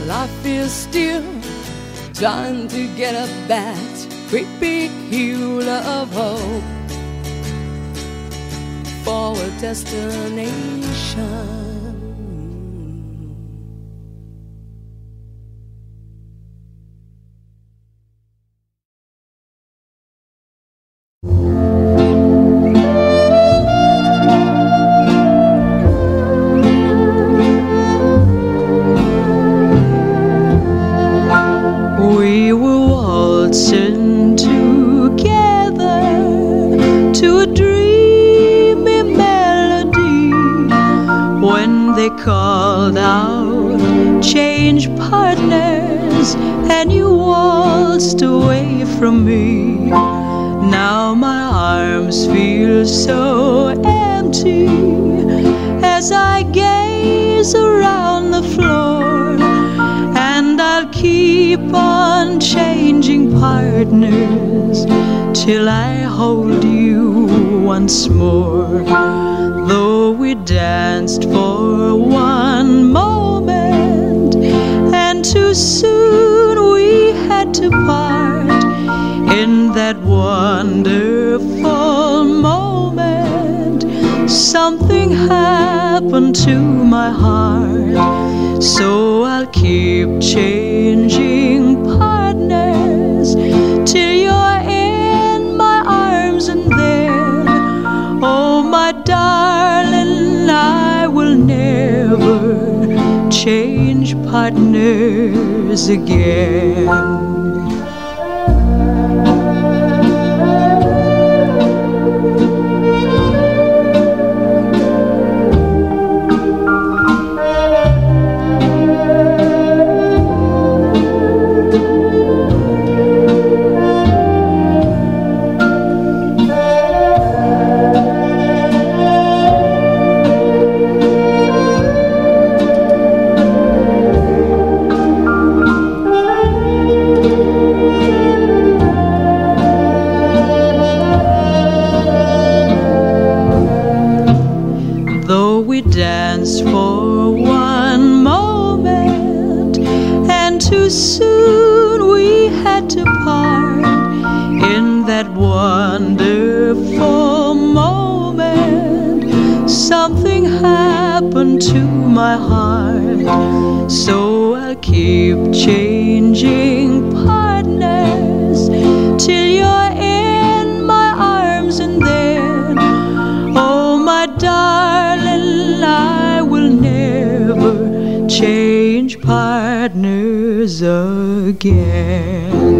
My life is still trying to get up that creepy hill of hope for a destination. we danced for one moment, and too soon we had to part in that wonderful moment. Something happened to my heart, so I'll keep chasing. change partners again. again.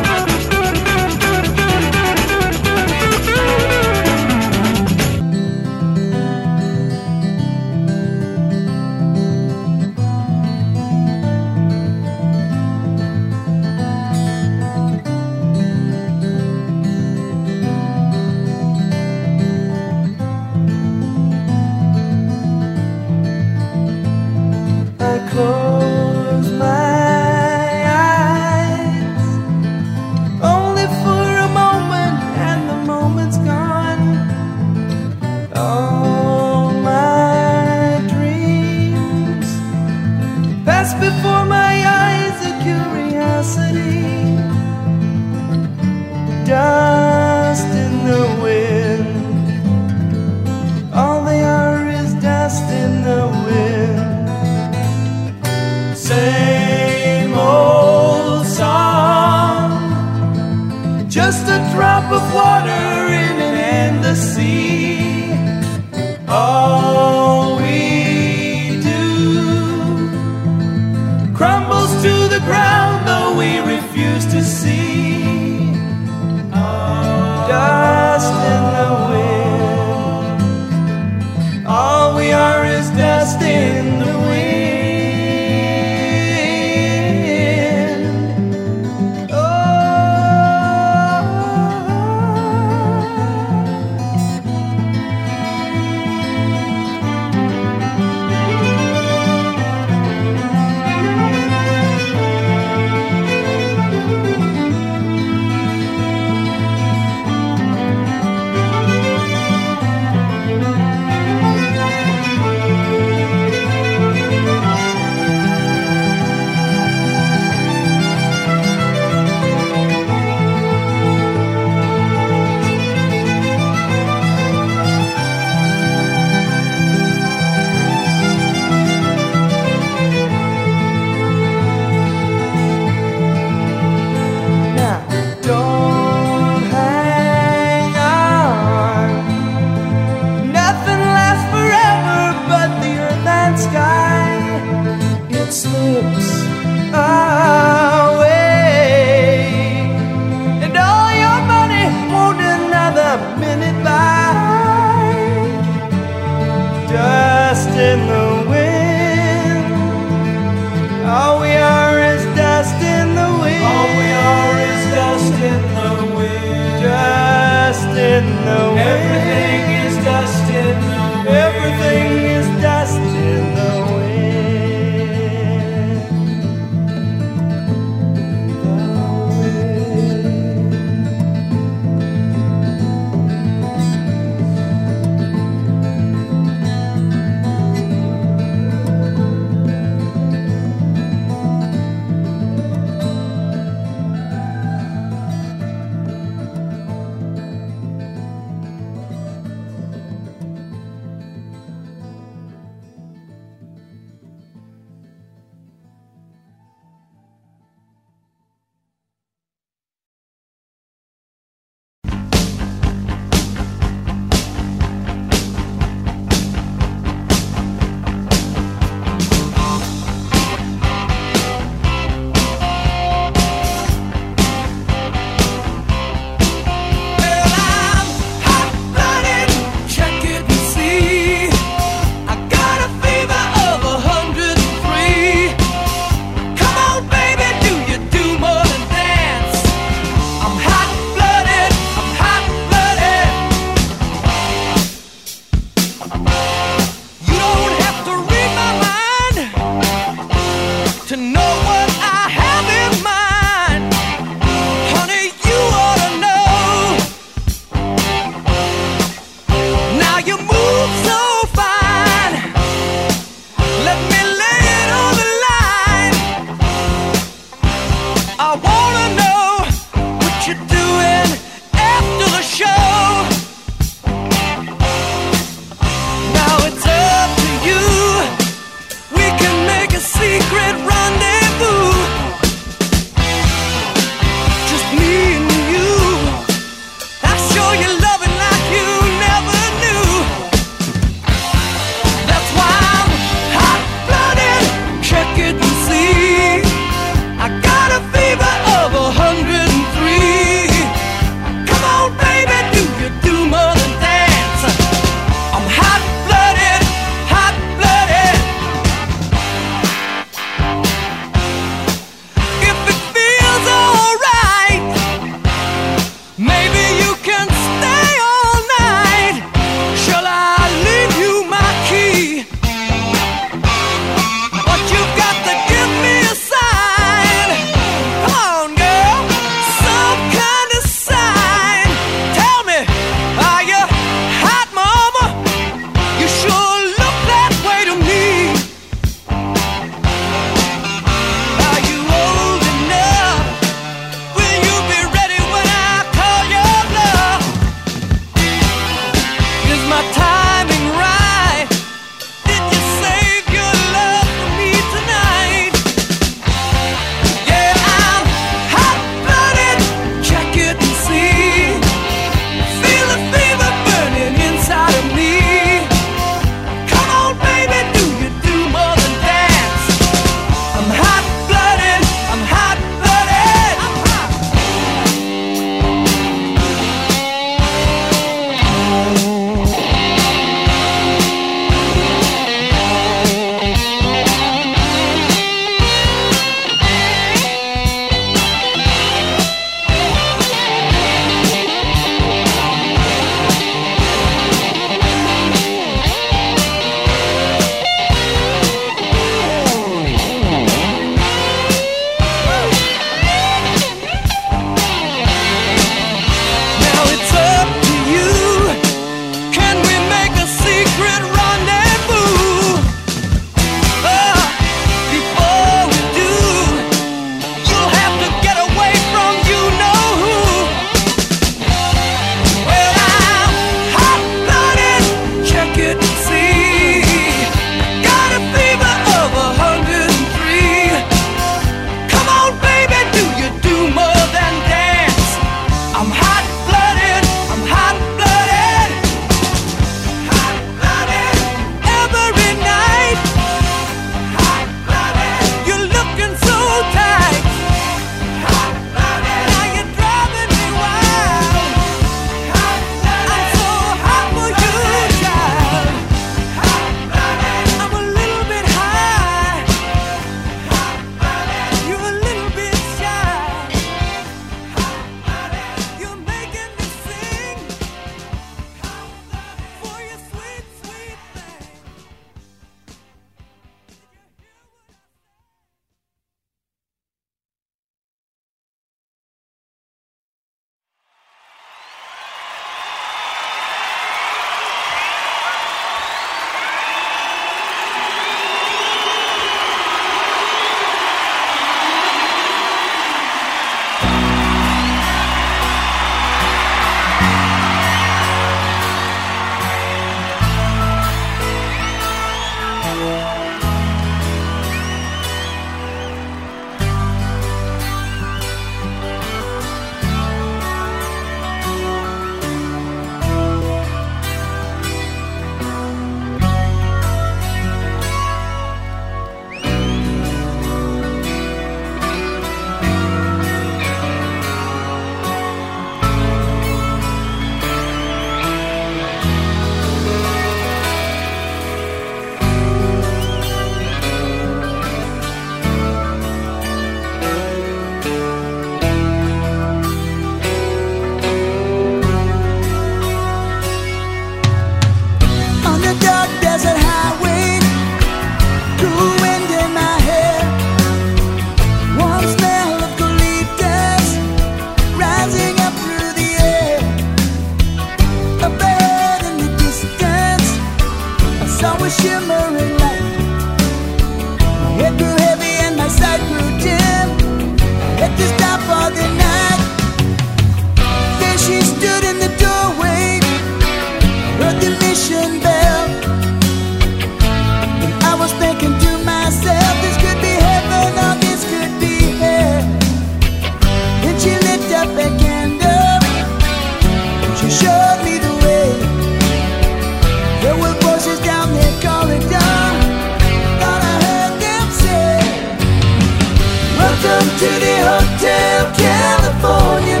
Welcome to the Hotel California.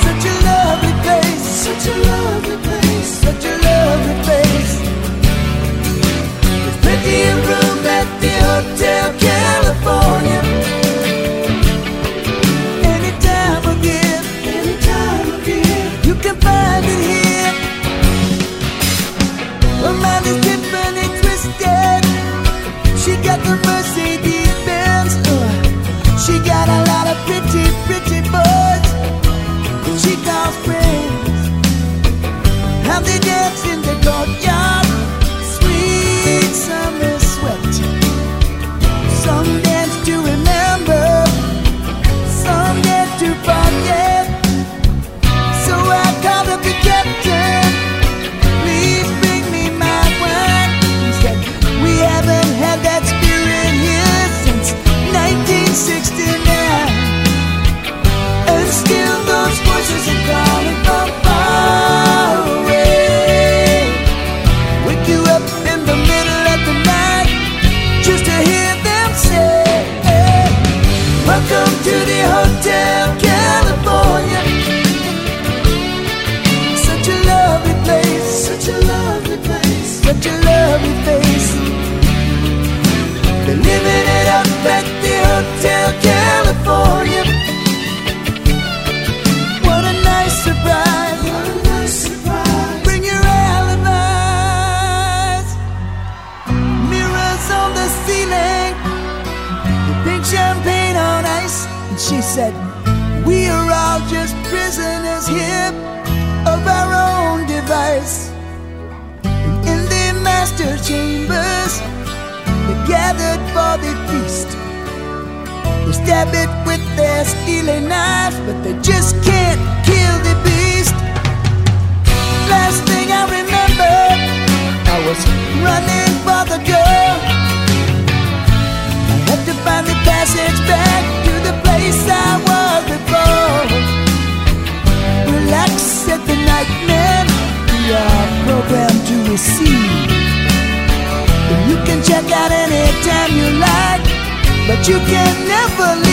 Such a lovely place, such a lovely place, such a lovely place. There's plenty of room at the Hotel California. She got a lot of pretty, pretty boys she calls friends. And they dance in the courtyard. you can never